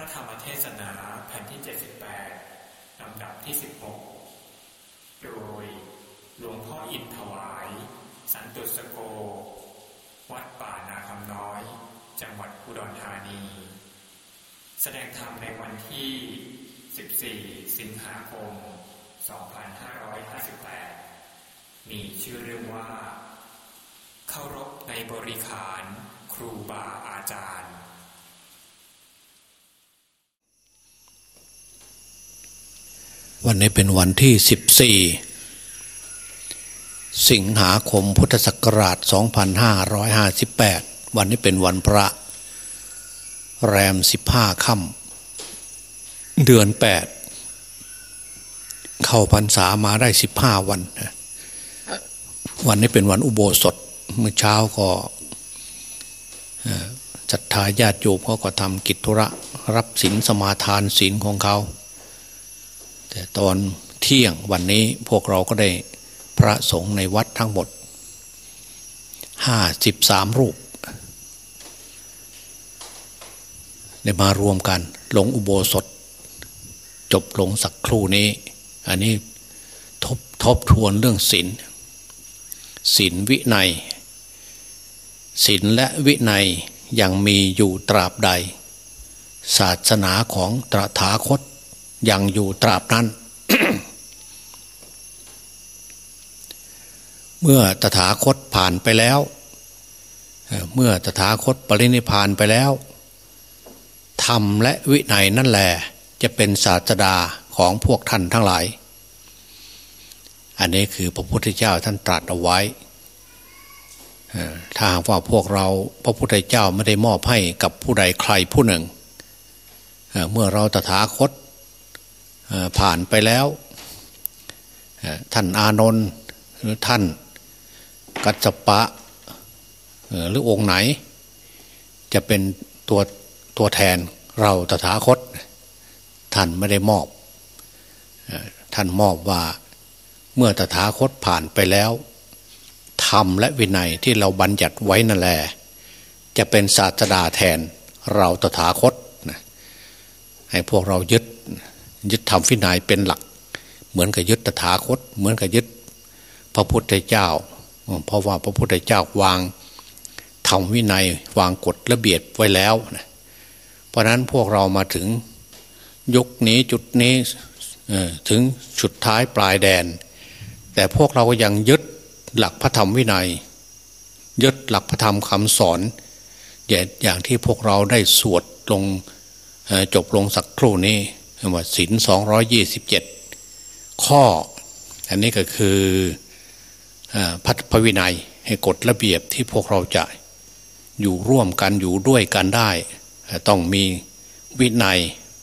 ระธรรมเทศนาแผ่นที่ 78 ลำดับที่ 16 โดยหลวงพ่ออินถวาย สันตุสโก วัดป่านาคำน้อย จังหวัดอุดรธานี แสดงธรรมในวันที่ 14 สิงหาคม 2558 มีชื่อเรื่องว่า เคารพในบริขารครูบาอาจารย์ วันนี้เป็นวันที่ 14 สิงหาคมพุทธศักราช 2558 วันนี้เป็นวันพระ แรม 15ค่ำเดือน 8 เข้าพรรษามาได้ 15 วัน วันนี้เป็นวันอุโบสถเมื่อเช้าก็ศรัทธาญาติโยมเขาก็ทำกิจธุระ รับศีลสมาทานศีลของเขา ตอนเที่ยงวันนี้พวกเราก็ได้พระสงฆ์ในวัดทั้งหมดห้าสิบสามรูปได้มารวมกันลงอุโบสถ จบลงสักครู่นี้ อันนี้ทบทบทวนเรื่องศีลศีลวินัยศีลและวินัยยังมีอยู่ตราบใด ศาสนาของตรถาคต อยังอยู่ตราบนั้น เมื่อตถาคตผ่านไปแล้ว เมื่อตถาคตปรินิพานไปแล้วธรรมและวินัยนั่นแหละจะเป็นศาสดาของพวกท่านทั้งหลาย อันนี้คือพระพุทธเจ้าท่านตรัสเอาไว้ถ้าหากว่าพวกเราพระพุทธเจ้าไม่ได้มอบให้กับผู้ใดใครผู้หนึ่ง เมื่อเราตถาคต ผ่านไปแล้ว ท่านอานนท์หรือท่านกัจจปะหรือองค์ไหน จะเป็นตัวตัวแทนเราตถาคต ท่านไม่ได้มอบ ท่านมอบว่าเมื่อตถาคตผ่านไปแล้วธรรมและวินัยที่เราบัญญัติไว้นั่นแหละจะเป็นศาสดาแทนเราตถาคตให้พวกเรายึด ยึดธรรมวินัยเป็นหลัก เหมือนกับยึดตถาคต เหมือนกับยึดพระพุทธเจ้า เพราะว่าพระพุทธเจ้าวางธรรมวินัยวางกฎระเบียบไว้แล้วนะเพราะนั้นพวกเรามาถึงยุคนี้จุดนี้ถึงสุดท้ายปลายแดน แต่พวกเราก็ยังยึดหลักพระธรรมวินัย ยึดหลักพระธรรมคำสอน อย่างที่พวกเราได้สวดลงจบลงสักครู่นี้ ว่าศินสองร้อยยี่สิบเจ็ดข้อ อันนี้ก็คือพัฒวินัยให้กฎระเบียบที่พวกเราจะอยู่ร่วมกันอยู่ด้วยกันได้ ต้องมีวินัย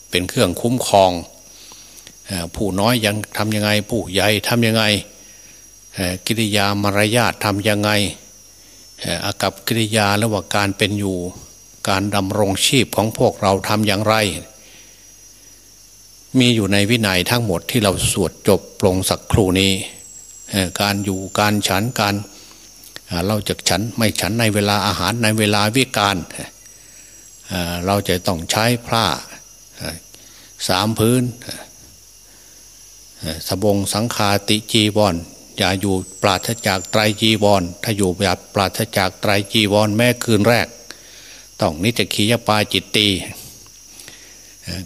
เป็นเครื่องคุ้มครอง ผู้น้อยยังทำยังไง ผู้ใหญ่ทำยังไง กิริยามารยาททำยังไงอากับกิริยาระหว่าการเป็นอยู่ การดำรงชีพของพวกเราทำอย่างไร มีอยู่ในวินัยทั้งหมดที่เราสวดจบลงสักครู่นี้ การอยู่การฉันการเราจะฉันไม่ฉันในเวลาอาหารในเวลาวิการเราจะต้องใช้ผ้าสามพื้นสบงสังคาติจีวรอย่าอยู่ปราศจากไตรจีวรถ้าอยู่แบบปราศจากไตรจีวรแม้คืนแรก ต้องนิจขียปาจิตตี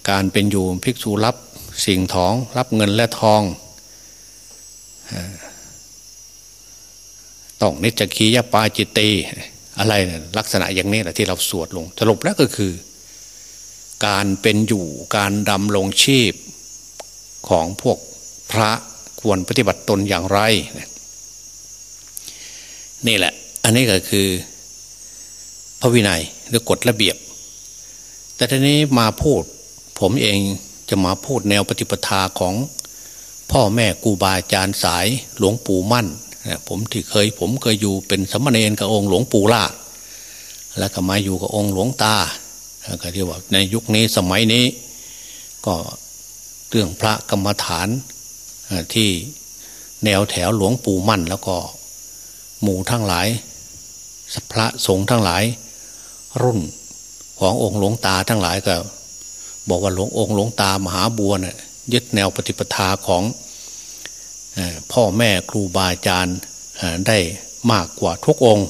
การเป็นอยู่ภิกษุรับสิ่งของ รับเงินและทองต้องนิจขียปาจิตตีอะไรลักษณะอย่างนี้แหละที่เราสวดลงสรุปแล้วก็คือ การเป็นอยู่การดำรงชีพของพวกพระควรปฏิบัติตนอย่างไร นี่แหละ อันนี้ก็คือ พระวินัยหรือกฎระเบียบ แต่ทีนี้มาพูด ผมเองจะมาพูดแนวปฏิปทาของพ่อแม่กูบาอาจารย์สายหลวงปู่มั่น ผมที่เคยผมเคยอยู่เป็นสมณเณรกับองค์หลวงปู่ล่าแล้วก็มาอยู่กับองค์หลวงตาก็ที่ว่าในยุคนี้สมัยนี้ ก็เรื่องพระกรรมฐานที่แนวแถวหลวงปู่มั่น แล้วก็หมู่ทั้งหลายพระสงฆ์ทั้งหลาย รุ่นขององค์หลวงตาทั้งหลายก็ บอกว่าหลวงองค์หลวงตามหาบัวเนี่ยยึดแนวปฏิปทาของพ่อแม่ครูบาอาจารย์ได้มากกว่าทุกองค์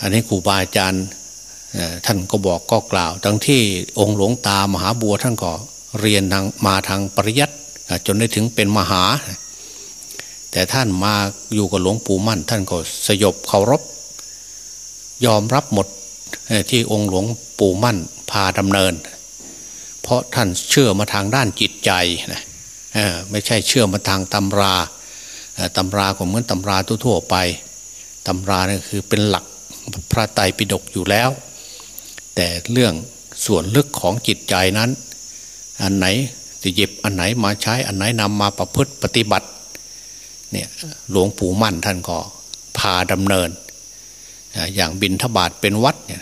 อันนี้ครูบาอาจารย์ท่านก็บอกก็กล่าว ทั้งที่องค์หลวงตามหาบัวท่านก็เรียนทางมาทางปริยัติจนได้ถึงเป็นมหา แต่ท่านมาอยู่กับหลวงปู่มั่น ท่านก็สยบเคารพ ยอมรับหมด ที่องค์หลวงปู่มั่นพาดำเนิน เพราะท่านเชื่อมาทางด้านจิตใจนะไม่ใช่เชื่อมาทางตำราตำราก็เหมือนตำราทั่วๆไปตำราเนี่ยคือเป็นหลักพระไตรปิฎกอยู่แล้ว แต่เรื่องส่วนลึกของจิตใจนั้น อันไหนจะหยิบอันไหนมาใช้อันไหนนำมาประพฤติปฏิบัติเนี่ยหลวงปู่มั่นท่านก็พาดำเนิน อย่างบินทบาทเป็นวัดเนี่ย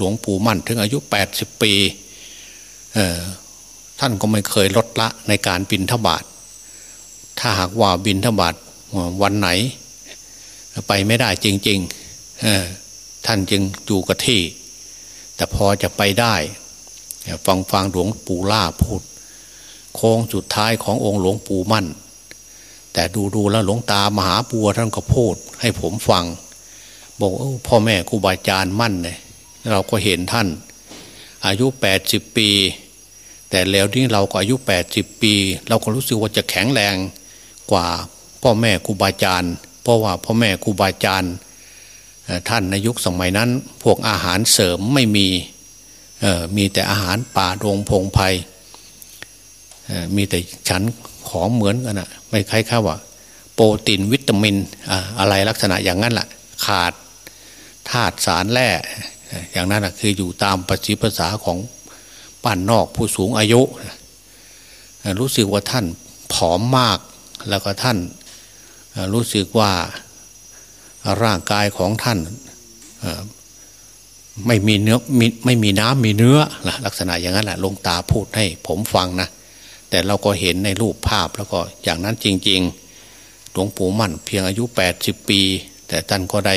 หลวงปู่มั่นถึงอายุ 80 ปีท่านก็ไม่เคยลดละในการบินทบาทถ้าหากว่าบินทบาทวันไหน ไปไม่ได้จริงๆท่านจึงอยู่กับที่ แต่พอจะไปได้ฟังฟังหลวงปู่ล่าพูด โค้งสุดท้ายขององค์หลวงปู่มั่น แต่ดูดูแล้วหลวงตามหาปัวท่านก็พูดให้ผมฟัง บอกพ่อแม่ครูบาอาจารย์มั่นเนี่ย เราก็เห็นท่าน อายุแปดสิบปี แต่แล้วนี้เราก็อายุแปดสิบปี เราก็รู้สึกว่าจะแข็งแรงกว่าพ่อแม่ครูบาอาจารย์เพราะว่าพ่อแม่ครูบาอาจารย์ท่านในยุคสมัยนั้น พวกอาหารเสริมไม่มีมีแต่อาหารป่าโรงพงไพ่มีแต่ฉันของเหมือนกันนะไม่คล้ายๆว่า โปรตีนวิตามินอะไรลักษณะอย่างนั้นแหละขาดธาตุสารแร่ อย่างนั้นคืออยู่ตามปฏิภาษาของป้านนอกผู้สูงอายุ รู้สึกว่าท่านผอมมากแล้วก็ท่านรู้สึกว่าร่างกายของท่านไม่มีเนื้อมไม่มีน้ำมีเนื้อลักษณะอย่างนั้นแหละลงตาพูดให้ผมฟังนะแต่เราก็เห็นในรูปภาพแล้วก็อย่างนั้นจริง ๆ หลวงปู่มั่นเพียงอายุ 80 ปี แต่ท่านก็ได้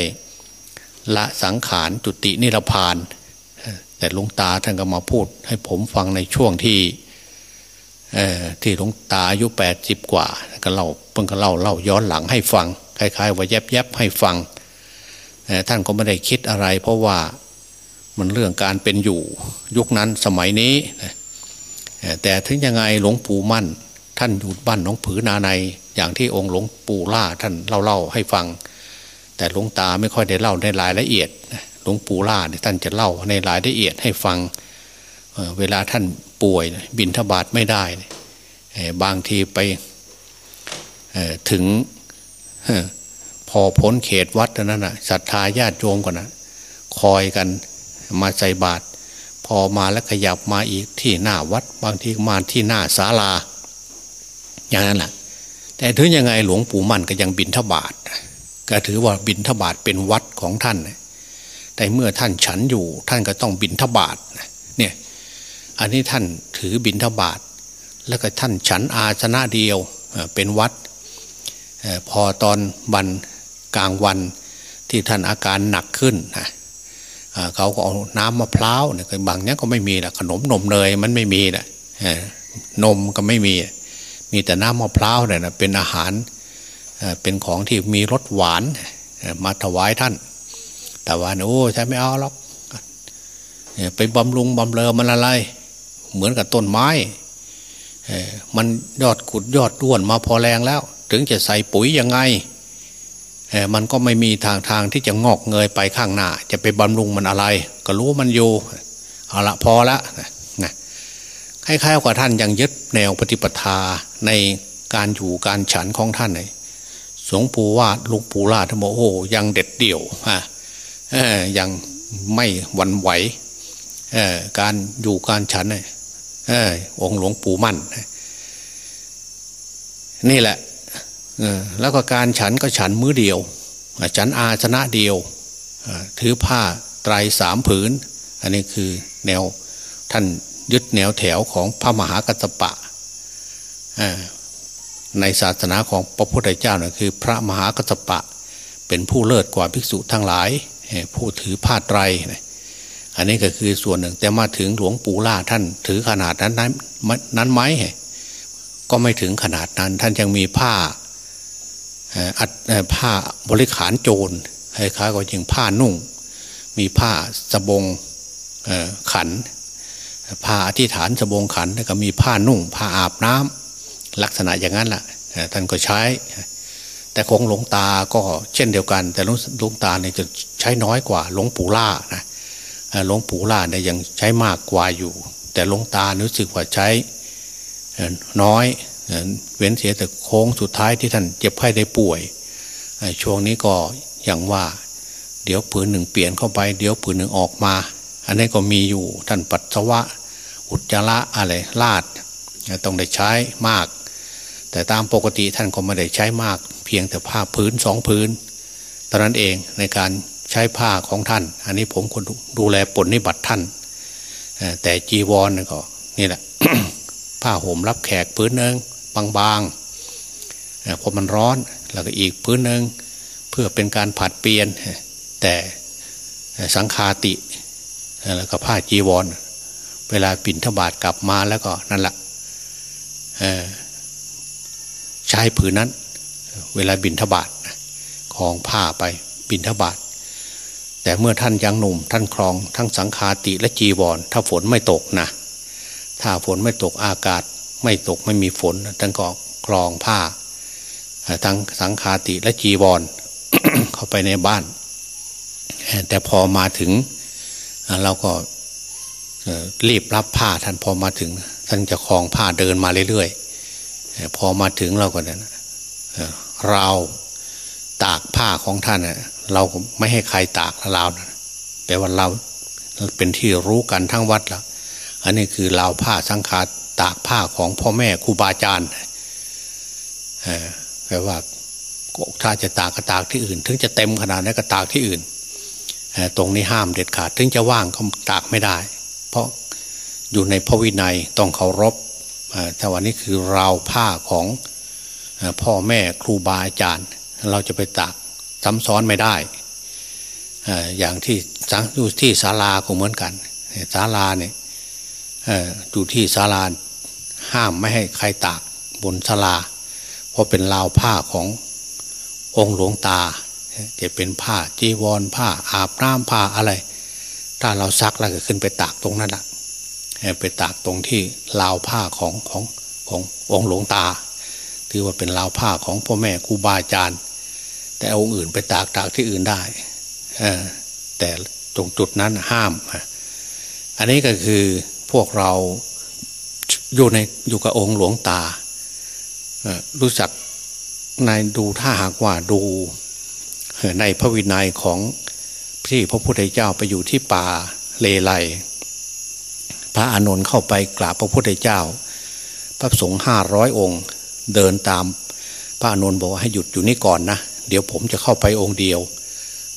ละสังขารจุตินิรพาน แต่หลวงตาท่านก็มาพูดให้ผมฟังในช่วงที่ที่หลวงตาอายุแปดสิบกว่าก็เล่าเพิ่งก็เล่าเล่าย้อนหลังให้ฟังคล้ายๆ ว่าแยบแยบให้ฟังท่านก็ไม่ได้คิดอะไร เพราะว่ามันเรื่องการเป็นอยู่ยุคนั้นสมัยนี้แต่ถึงยังไงหลวงปู่มั่น ท่านอยู่บ้านหลวงผือนาในอย่างที่องค์หลวงปู่ล่าท่านเล่าเล่าให้ฟัง แต่หลวงตาไม่ค่อยได้เล่าในรายละเอียดหลวงปู่ล่าท่านจะเล่าในรายละเอียดให้ฟังเวลาท่านป่วยบินทบาทไม่ได้ บางทีไปถึงพอพ้นเขตวัดนั้นนะศรัทธาญาติโยมก่อนนะคอยกันมาใส่บาตรพอมาแล้วขยับมาอีกที่หน้าวัด บางทีมาที่หน้าศาลา อย่างนั้นแหละแต่ถึงยังไงหลวงปู่มั่นก็ยังบินทบาท ก็ถือว่าบินทบาทเป็นวัดของท่าน แต่เมื่อท่านฉันอยู่ท่านก็ต้องบินทบาทเนี่ยอันนี้ท่านถือบิณฑบาตแล้วก็ท่านฉันอาสนะเดียวเป็นวัด พอตอนวันกลางวันที่ท่านอาการหนักขึ้นนะเขาก็เอาน้ำมะพร้าวเนี่ยบางเนี้ยก็ไม่มีละขนมนมเนยมันไม่มีละนมก็ไม่มี มีแต่น้ำมะพร้าวเนี่ยนะเป็นอาหาร เป็นของที่มีรสหวานมาถวายท่าน แต่ว่าโอ้ใช่ไม่เอาหรอกไปบำรุงบำเรอมันอะไร เหมือนกับต้นไม้มันยอดขุดยอดด้วนมาพอแรงแล้ว ถึงจะใส่ปุ๋ยยังไงมันก็ไม่มีทางทางที่จะงอกเงยไปข้างหน้า จะไปบำรุงมันอะไร ก็รู้มันอยู่เอาละพอละนะคล้ายๆกับท่านยังยึดแนวปฏิปทาในการอยู่การฉันของท่านเลย สงปู่ว่าลุงปู่ลาท่านบอกโอ้ยังเด็ดเดี่ยวฮะยังไม่หวั่นไหวการอยู่การฉันเนี่ยองค์หลวงปู่มั่น นี่แหละแล้วก็การฉันก็ฉันมื้อเดียว ฉันอาชนะเดียวถือผ้าไตรสามผืน อันนี้คือแนวท่านยึดแนวแถวของพระมหากัตปะ ในศาสนาของพระพุทธเจ้านะคือ พระมหากัตปะ เป็นผู้เลิศกว่าภิกษุทั้งหลาย ผู้ถือผ้าไตรอันนี้ก็คือส่วนหนึ่ง แต่มาถึงหลวงปู่ล่าท่านถือขนาดนั้นนั้นไหมก็ไม่ถึงขนาดนั้น ท่านยังมีผ้าอัดผ้าบริขารโจรคล้ายๆก็ยังผ้านุ่ง มีผ้าสบงขันผ้าอธิษฐานสบงขันแล้วก็มีผ้านุ่ง ผ้าอาบน้ำ ลักษณะอย่างนั้นแหละท่านก็ใช้ แต่คงหลวงตาก็เช่นเดียวกัน แต่หลวงตาเนี่ยจะใช้น้อยกว่าหลวงปู่ล่านะหลวงปู่ล่าเนี่ยยังใช้มากกว่าอยู่ แต่หลวงตารู้สึกว่าใช้น้อยเว้นเสียแต่โค้งสุดท้ายที่ท่านเจ็บไข้ได้ป่วย ช่วงนี้ก็อย่างว่า เดี๋ยวผืนหนึ่งเปลี่ยนเข้าไป เดี๋ยวผืนหนึ่งออกมา อันนี้ก็มีอยู่ท่านปัสสาวะ อุจจาระอะไรลาด ต้องได้ใช้มาก แต่ตามปกติท่านก็ไม่ได้ใช้มาก เพียงแต่ผ้าพื้นสองพื้นตอนนั้นเองในการใช้ผ้าของท่าน อันนี้ผมคนดูแลปนนิบัติท่าน แต่จีวรก็นี่แหละ ผ้าห่มรับแขกพื้นหนึ่งบางๆพอมันร้อนแล้วก็อีกพื้นหนึ่งเพื่อเป็นการผัดเปลี่ยน แต่สังคาติแล้วก็ผ้าจีวร เวลาปิ่นทบาทกลับมาแล้วก็นั่นแหละ ใช้ผืนนั้น เวลาบินทบาทของผ้าไปบินทบาทแต่เมื่อท่านยังหนุ่มท่านครองทั้งสังคาติและจีวร ถ้าฝนไม่ตกนะถ้าฝนไม่ตกอากาศ ไม่ตกไม่มีฝนท่านก็คลองผ้า ทั้งสังคาติและจีวร เข้าไปในบ้าน แต่พอมาถึงเราก็รีบรับผ้าท่านพอมาถึง ท่านจะคลองผ้าเดินมาเรื่อยๆ พอมาถึงเราก็เนี่ยเราตากผ้าของท่านเราไม่ให้ใครตากเราแปลว่าเราเป็นที่รู้กันทั้งวัดแล้วอันนี้คือเราผ้าสังขาตากผ้าของพ่อแม่ครูบาอาจารย์แปลว่าถ้าจะตากก็ตากที่อื่น ถึงจะเต็มขนาดนั้นก็ตากที่อื่นตรงนี้ห้ามเด็ดขาด ถึงจะว่างก็ตากไม่ได้ เพราะอยู่ในพระวินัยต้องเคารพ แต่วันนี้คือราวผ้าของพ่อแม่ครูบาอาจารย์ เราจะไปตากซ้ำซ้อนไม่ได้อย่างที่สังอยู่ที่ศาลาก็เหมือนกันศาลาเนี่ยอยู่ที่ศาลาห้ามไม่ให้ใครตากบนศาลา เพราะเป็นราวผ้าขององค์หลวงตา จะเป็นผ้าจีวรผ้าอาบน้ำผ้าอะไร ถ้าเราซักแล้วก็ขึ้นไปตากตรงนั้นแหละ ไปตากตรงที่ราวผ้าของของขององค์หลวงตา ถือว่าเป็นราวผ้าของพ่อแม่ครูบาอาจารย์ แต่องค์อื่นไปตากตากที่อื่นได้แต่ตรงจุดนั้นห้าม อันนี้ก็คือพวกเราอยู่ในอยู่กับองค์หลวงตา รู้จักในดูถ้าหากว่าดูในพระวินัยของที่พระพุทธเจ้าไปอยู่ที่ป่าเลไล พระอานนท์เข้าไปกราบพระพุทธเจ้า พระสงฆ์ห้าร้อยองค์ เดินตาม พระอานนท์บอกว่าให้หยุดอยู่นี่ก่อนนะ เดี๋ยวผมจะเข้าไปองค์เดียว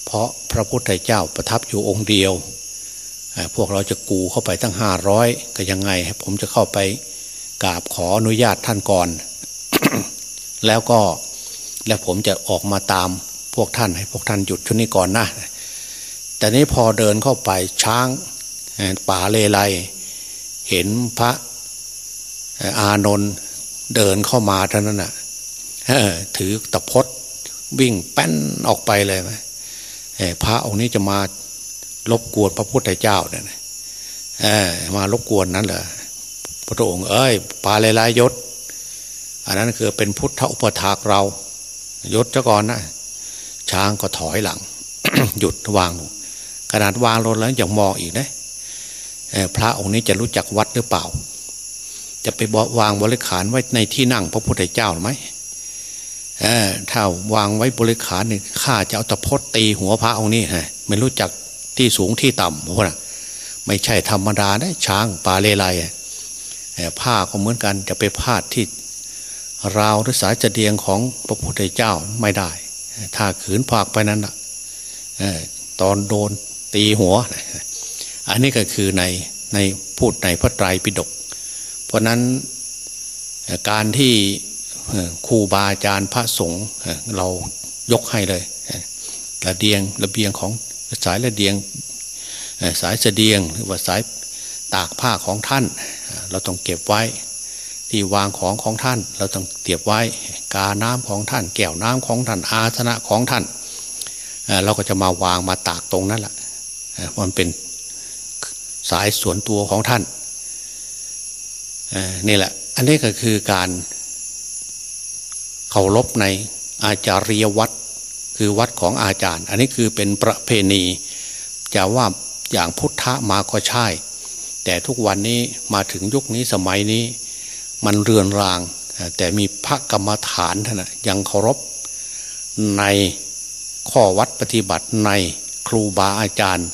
เพราะพระพุทธเจ้าประทับอยู่องค์เดียว พวกเราจะกูเข้าไปตั้งห้าร้อยก็ยังไง ผมจะเข้าไปกราบขออนุญาตท่านก่อน แล้วก็แล้วผมจะออกมาตามพวกท่านให้พวกท่านหยุดชุดนี้ก่อนนะแต่นี้พอเดินเข้าไปช้างป่าเลไล เห็นพระอานนท์เดินเข้ามาเท่านั้นน่ะถือตะพดวิ่งแป้นออกไปเลยไหมพระองค์นี้จะมารบกวนพระพุทธเจ้าเนี่ยมารบกวนนั้นเหรอพระองค์เอ้ยปาเลลายยศ อันนั้นคือเป็นพุทธอุปถากเรายศจ้าก่อนนะช้างก็ถอยหลัง หยุดวางลงขนาดวางลงแล้วยังมองอีกนะ พระองค์นี้จะรู้จักวัดหรือเปล่า จะไปวางบริขารไว้ในที่นั่งพระพุทธเจ้าหรือไม่ถ้าวางไว้บริขารนี่ข้าจะเอาตะพดตีหัวพระองค์นี้ฮะไม่รู้จักที่สูงที่ต่ำพวกนะไม่ใช่ธรรมดานะช้างปลาเลไลผ้าก็เหมือนกันจะไปพาดที่ราวหรือสายจะเดียงของพระพุทธเจ้าไม่ได้ ถ้าขืนพากไปนั้นตอนโดนตีหัว อันนี้ก็คือในในพูดในพระไตรปิฎกเพราะนั้นการที่ครูบาอาจารย์พระสงฆ์เรายกให้เลยระเดียงระเบียงของสายระเดียงสายเสดียงหรือว่าสายตากผ้าของท่าน เราต้องเก็บไว้ ที่วางของของท่าน เราต้องเก็บไว้ กาน้ำของท่าน แก้วน้ำของท่านอาสนะของท่าน เราก็จะมาวางมาตากตรงนั้นแหละมันเป็น สายส่วนตัวของท่านนี่แหละ อันนี้ก็คือการเคารพในอาจาริยวัดคือวัดของอาจารย์ อันนี้คือเป็นประเพณีจะว่าอย่างพุทธะมาก็ใช่ แต่ทุกวันนี้มาถึงยุคนี้สมัยนี้ มันเรือนราง แต่มีพระกรรมฐานท่านยังเคารพในข้อวัดปฏิบัติในครูบาอาจารย์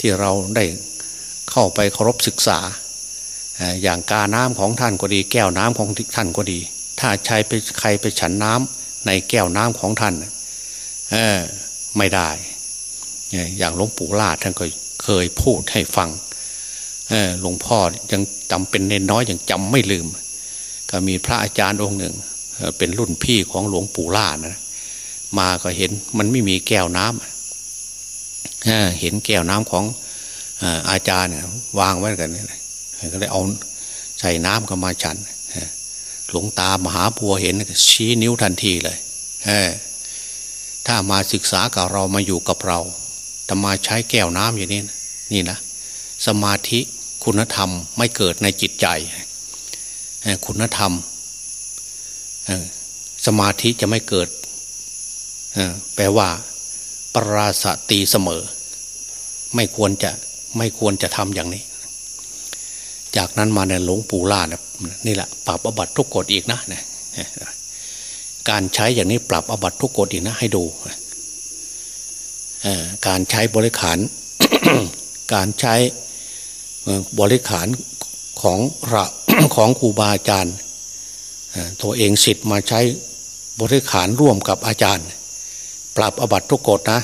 ที่เราได้ เข้าไปเคารพศึกษา อย่างกาน้ำของท่านก็ดี แก้วน้ำของท่านก็ดี ถ้าใช้ไปใครไปฉันน้ำในแก้วน้ำของท่านไม่ได้ อย่างหลวงปู่ลาดท่านก็เคยพูดให้ฟังหลวงพ่อยังจำเป็นเน้นน้อยยังจำไม่ลืม ก็มีพระอาจารย์องค์หนึ่ง เป็นรุ่นพี่ของหลวงปู่ล่านะมาก็เห็นมันไม่มีแก้วน้ำเห็นแก้วน้ำของ อาจารย์วางไว้กันก็เลยเอาใส่น้ำก็มาฉันหลวงตามหาบัวเห็นชี้นิ้วทันทีเลยถ้ามาศึกษากับเรามาอยู่กับเราแต่มาใช้แก้วน้ำอย่างนี้นี่นะสมาธิคุณธรรมไม่เกิดในจิตใจ คุณธรรมสมาธิจะไม่เกิดแปลว่า ปราศตีเสมอ ไม่ควรจะ ไม่ควรจะทำอย่างนี้ จากนั้นมาในหลวงปู่ล่านะนี่แหละปรับอบัตทุกกฎอีกนะนการใช้อย่างนี้ปรับอบัตทุกกฎอีกนะ ให้ดูการใช้บริขาร การใช้บริขารของระของครูบาอาจารย์ตัวเองสิทธิ์มาใช้บริขารร่วมกับอาจารย์ ปรับอบัตทุกกฎนะ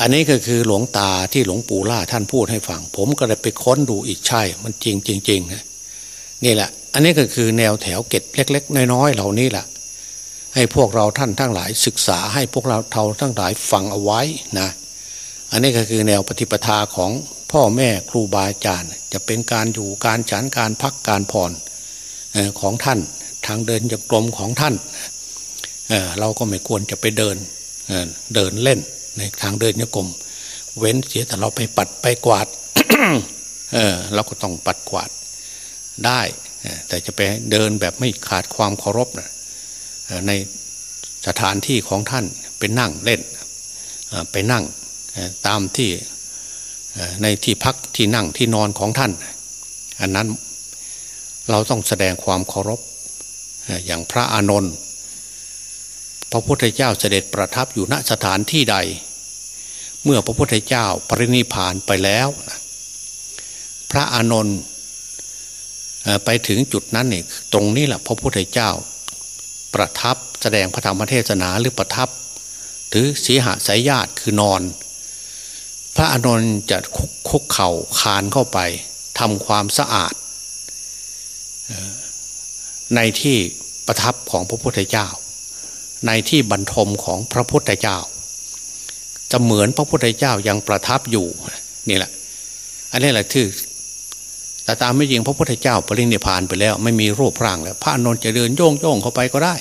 อันนี้ก็คือหลวงตาที่หลวงปู่ล่าท่านพูดให้ฟัง ผมก็เลยไปค้นดูอีกใช่ มันจริงจริงๆนี่แหละ อันนี้ก็คือแนวแถวเก็ดเล็ก ๆ น้อยๆเหล่านี้แหละให้พวกเราท่านทั้งหลายศึกษาให้พวกเราเท่าทั้งหลายฟังเอาไว้นะอันนี้ก็คือแนวปฏิปทาของพ่อแม่ครูบาอาจารย์ จะเป็นการอยู่การฉันการพักการผ่อนของท่านทางเดินจากกลมของท่าน เราก็ไม่ควรจะไปเดินเดินเล่น ในทางเดินโยกมเว้นเสียแต่เราไปปัดไปกวาดเออเราก็ต้องปัดกวาดได้แต่จะไปเดินแบบไม่ขาดความเคารพนะในสถานที่ของท่านไปนั่งเล่นไปนั่งตามที่ในที่พักที่นั่งที่นอนของท่าน อันนั้นเราต้องแสดงความเคารพอย่างพระอานนท์พระพุทธเจ้าเสด็จประทับอยู่ณสถานที่ใด เมื่อพระพุทธเจ้าปรินิพานไปแล้ว พระอานนท์ไปถึงจุดนั้นเนี่ยตรงนี้แหละพระพุทธเจ้า ประทับแสดงพระธรรมเทศนาหรือประทับ ถือสีหสายญาติคือนอน พระอานนท์จะคุกคกเข่าคานเข้าไปทำความสะอาด ในที่ประทับของพระพุทธเจ้า ในที่บรรทมของพระพุทธเจ้า จะเหมือนพระพุทธเจ้ายังประทับอยู่นี่แหละ อันนี้แหละที่แต่ตามไม่จริงพระพุทธเจ้าปรินิพานไปแล้ว ไม่มีรูปร่างแล้ว พระนนท์จะเดินโยงโยงเข้าไปก็ได้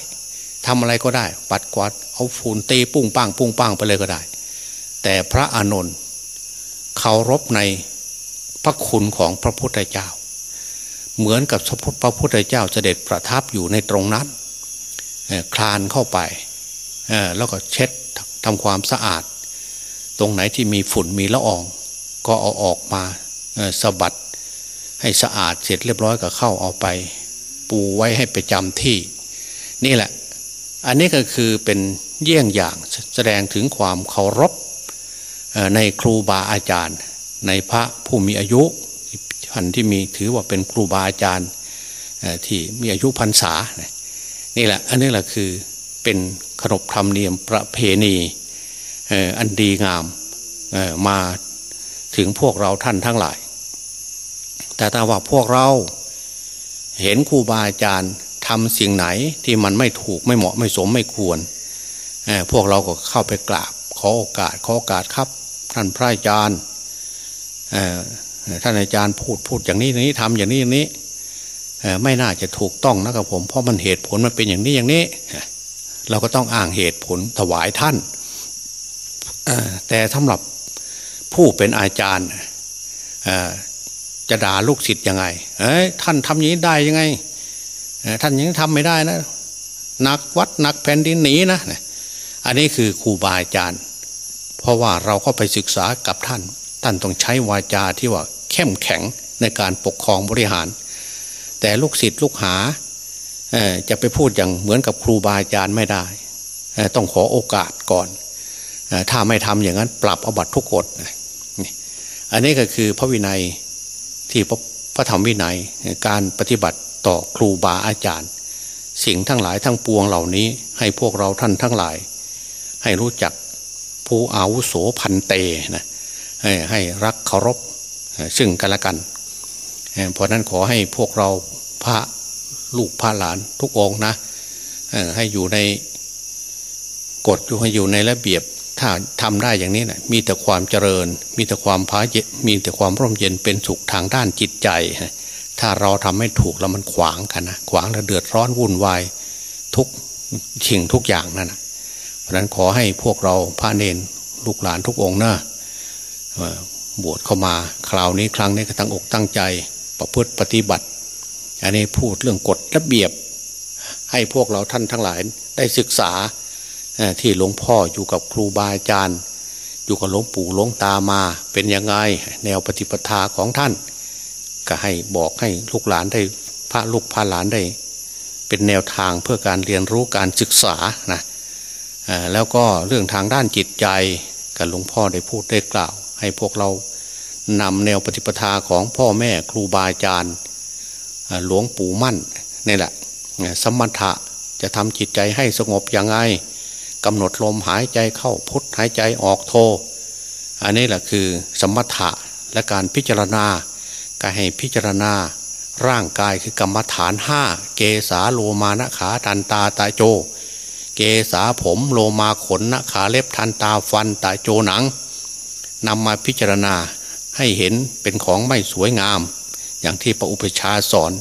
ทำอะไรก็ได้ ปัดกวาดเอาฝุ่นตีปุ้งปังปุ้งปังไปเลยก็ได้ แต่พระอานนท์เคารพในพระคุณของพระพุทธเจ้า เหมือนกับพระพุทธเจ้าเสด็จประทับอยู่ในตรงนั้นคลานเข้าไปแล้วก็เช็ดทำความสะอาด ตรงไหนที่มีฝุ่นมีละออง ก็เอาออกมาสะบัดให้สะอาดเสร็จเรียบร้อยก็เข้าเอาไป ปูไว้ให้ไปจำที่ นี่แหละ อันนี้ก็คือเป็นเยี่ยงอย่างแสดงถึงความเคารพในครูบาอาจารย์ ในพระผู้มีอายุท่านที่มีถือว่าเป็นครูบาอาจารย์ที่มีอายุพรรษานี่แหละอันนี้แหละคือเป็นขนบธรรมเนียมประเพณี อันดีงามมาถึงพวกเราท่านทั้งหลาย แต่ถ้าว่าพวกเราเห็นครูบาอาจารย์ทำสิ่งไหนที่มันไม่ถูกไม่เหมาะไม่สมไม่ควร พวกเราก็เข้าไปกราบ ขอโอกาสขอโอกาสครับ ท่านพระอาจารย์ท่านอาจารย์พูดพูดอย่างนี้นี้ทำอย่างนี้อย่างนี้ไม่น่าจะถูกต้องนะครับผม เพราะมันเหตุผลมันเป็นอย่างนี้อย่างนี้ เราก็ต้องอ้างเหตุผลถวายท่าน แต่สำหรับผู้เป็นอาจารย์จะด่าลูกศิษย์ยังไงท่านทำอย่างนี้ได้ยังไงท่านยังทำไม่ได้นะนักวัดนักแผ่นดินหนีนะอันนี้คือครูบาอาจารย์ เพราะว่าเราก็ไปศึกษากับท่าน ท่านต้องใช้วาจาที่ว่าเข้มแข็งในการปกครองบริหาร แต่ลูกศิษย์ลูกหาจะไปพูดอย่างเหมือนกับครูบาอาจารย์ไม่ได้ ต้องขอโอกาสก่อน ถ้าไม่ทำอย่างนั้น ปรับอบัตทุกกฎอันนี้ก็คือพระวินัยที่พระธรรมวินัยการปฏิบัติต่อครูบาอาจารย์ สิ่งทั้งหลายทั้งปวงเหล่านี้ ให้พวกเราท่านทั้งหลาย ให้รู้จักผู้อาวุโสพันเตนะให้ให้รักเคารพซึ่งกันและกัน เพราะนั้นขอให้พวกเราพระลูกพระหลานทุกองนะให้อยู่ในกฎอยู่ให้อยู่ในระเบียบ ถ้าทำได้อย่างนี้นะมีแต่ความเจริญ มีแต่ความพาเยมีแต่ความร่มเย็นเป็นสุขทางด้านจิตใจ ถ้าเราทำไม่ถูกแล้วมันขวางกันนะขวางแล้วเดือดร้อนวุ่นวายทุกชิงทุกอย่างนั่นนะเพราะนั้นขอให้พวกเราพระเนนลูกหลานทุกองนะบวชเข้ามาคราวนี้ครั้งนี้ก็ตั้งอกตั้งใจ ประพฤติปฏิบัติ อันนี้พูดเรื่องกฎระเบียบ ให้พวกเราท่านทั้งหลายได้ศึกษา ที่หลวงพ่ออยู่กับครูบาอาจารย์ อยู่กับหลวงปู่หลวงตามา เป็นยังไงแนวปฏิปทาของท่าน ก็ให้บอกให้ลูกหลานได้พระลูกพระหลานได้ เป็นแนวทางเพื่อการเรียนรู้การศึกษานะแล้วก็เรื่องทางด้านจิตใจกับหลวงพ่อได้พูดได้กล่าว ให้พวกเรานำแนวปฏิปทาของพ่อแม่ครูบาอาจารย์หลวงปู่มั่นนี่แหละสมถะจะทำจิตใจให้สงบย่างไง กำหนดลมหายใจเข้าพุทหายใจออกโท อันนี้แหละคือสมถะและการพิจารณาการให้พิจารณาร่างกายคือกรรมฐานห้าเกสาโลมานะขาทันตาตาโจ เกสาผมโลมาขนนะขาเล็บทันตาฟันตาโจหนังนำมาพิจารณาให้เห็นเป็นของไม่สวยงาม อย่างที่พระอุปชาสอน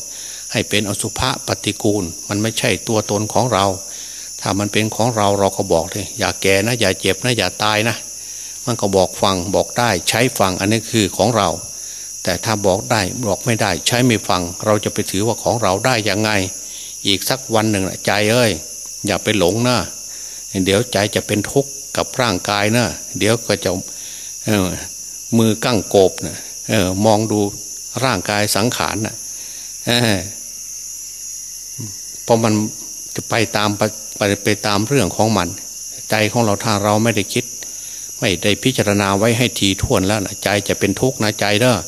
ให้เป็นอสุภะปฏิกูล มันไม่ใช่ตัวตนของเรา ถ้ามันเป็นของเราเราก็บอกเลยอย่าแก่นะ อย่าเจ็บนะ อย่าตายนะ มันก็บอกฟังบอกได้ใช้ฟังอันนี้คือของเรา แต่ถ้าบอกได้บอกไม่ได้ ใช้ไม่ฟัง เราจะไปถือว่าของเราได้ยังไง อีกสักวันหนึ่งใจเอ้ยอย่าไปหลงนะเดี๋ยวใจจะเป็นทุกข์กับร่างกายนะเดี๋ยวก็จะมือกั้งโกบนะมองดูร่างกายสังขารนะเพราะมันจะไปตาม ไปไปตามเรื่องของมัน ใจของเราถ้าเราไม่ได้คิด ไม่ได้พิจารณาไว้ให้ทีท่วนแล้วนะใจจะเป็นทุกข์นะใจเนอะ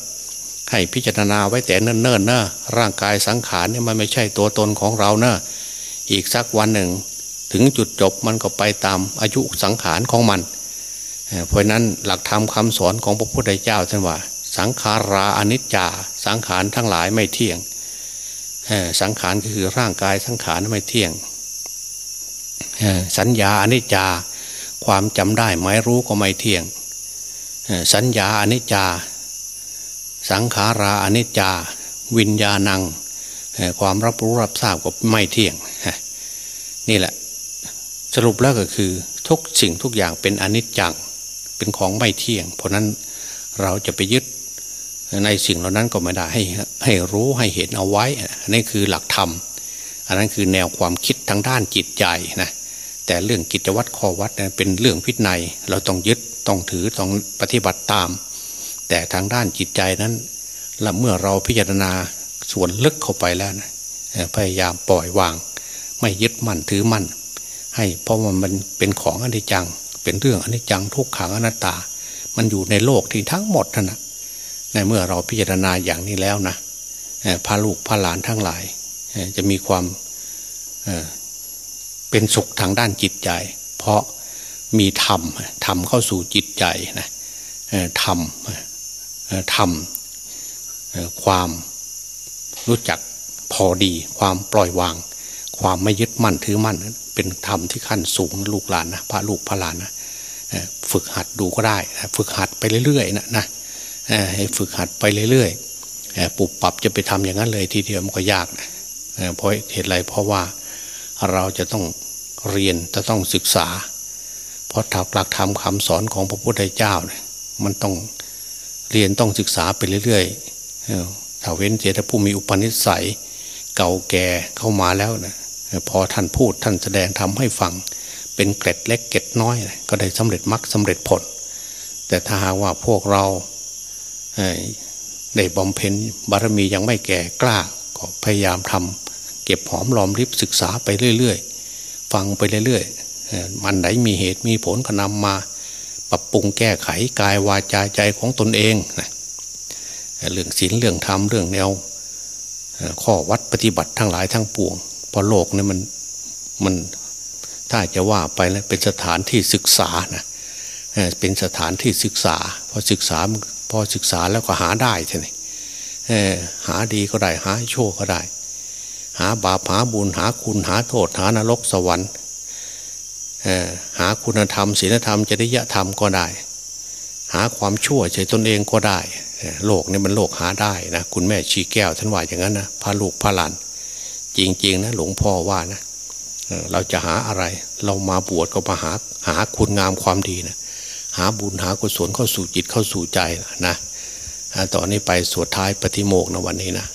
ให้พิจารณาไว้แต่เนิ่นๆเนอะร่างกายสังขารเนี่ยมันไม่ใช่ตัวตนของเราเนอะอีกสักวันหนึ่ง ถึงจุดจบมันก็ไปตามอายุสังขารของมันเพราะนั้นหลักธรรมคาสอนของพระพุทธเจ้าท่านว่า สังขาราอนิจจา สังขารทั้งหลายไม่เที่ยงสังขารก็คือร่างกายสังขารไม่เที่ยง สัญญาอนิจจาความจำได้หมายรู้ก็ไม่เที่ยง สัญญาอนิจจา สังขาราอนิจจา วิญญาณัง ความรับรู้รับทราบก็ไม่เที่ยง นี่แหละ สรุปแล้วก็คือทุกสิ่งทุกอย่างเป็นอนิจจังเป็นของไม่เที่ยง เพราะนั้นเราจะไปยึดในสิ่งเหล่านั้นก็ไม่ได้ให้ให้รู้ให้เห็นเอาไว้นี่คือหลักธรรม อันนั้นคือแนวความคิดทางด้านจิตใจนะ แต่เรื่องกิจวัตรข้อวัดเป็นเรื่องพิษในเราต้องยึดต้องถือต้องปฏิบัติตาม แต่ทางด้านจิตใจนั้นและเมื่อเราพิจารณาส่วนลึกเข้าไปแล้วนะพยายามปล่อยวาง ไม่ยึดมั่นถือมั่น ให้เพราะมันเป็นของอนิจจัง เป็นเรื่องอนิจจังทุกขังอนัตตา มันอยู่ในโลกที่ทั้งหมดนะในเมื่อเราพิจารณาอย่างนี้แล้วนะพาลูกพาหลานทั้งหลาย จะมีความ เป็นสุขทางด้านจิตใจ เพราะมีธรรมธรรมเข้าสู่จิตใจนะธรรมธรรมความรู้จักพอดี ความปล่อยวาง ความไม่ยึดมั่นถือมั่น เป็นธรรมที่ขั้นสูงลูกหลานนะพระลูกพระหลานนะฝึกหัดดูก็ได้ ฝึกหัดไปเรื่อยๆนะนะให้ฝึกหัดไปเรื่อยๆปุบปรับจะไปทำอย่างนั้นเลยทีเดียวมันก็ยากนะเพราะเหตุไรเพราะว่า เราจะต้องเรียนจะต้องศึกษา เพราะถักหลักธรรมคำสอนของพระพุทธเจ้าเนี่ยมันต้องเรียนต้องศึกษาไปเรื่อยๆถ้าเว้นเสียถ้าผู้มีอุปนิสัยเก่าแก่เข้ามาแล้วนะพอท่านพูดท่านแสดงทำให้ฟัง เป็นเกร็ดเล็กเกร็ดน้อย ก็ได้สำเร็จมรรคสาเร็จผล แต่ถ้าหากว่าพวกเราได้บำเพ็ญบารมียังไม่แก่กล้าก็พยายามทำ เก็บหอมรอมริบศึกษาไปเรื่อย ๆ ฟังไปเรื่อยๆมันไหนมีเหตุมีผลก็นำมา ปรับปรุงแก้ไขกายวาจาใจของตนเองนะเรื่องศีลเรื่องธรรมเรื่องแนว ข้อวัดปฏิบัติทั้งหลายทั้งปวงพอโลกนี่มันมันถ้าจะว่าไปแล้วเป็นสถานที่ศึกษานะเป็นสถานที่ศึกษา พอศึกษาพอศึกษาแล้วก็หาได้ใช่ไหมหาดีก็ได้หาโชคก็ได้ หาบาปหาบุญหาคุณหาโทษหานรกสวรรค์หาคุณธรรมศีลธรรมจริยธรรมก็ได้ หาความชั่วใจตนเองก็ได้ โลกนี่มันโลกหาได้นะคุณแม่ชีแก้วท่านว่าอย่างนั้นนะพาลูกพาหลานจริงๆนะหลวงพ่อว่านะเราจะหาอะไร เรามาบวชก็มาหาหาคุณงามความดีนะหาบุญหากุศลเข้าสู่จิตเข้าสู่ใจนะต่อนนี้ไปสวดท้ายปฏิโมกนะวันนี้นะ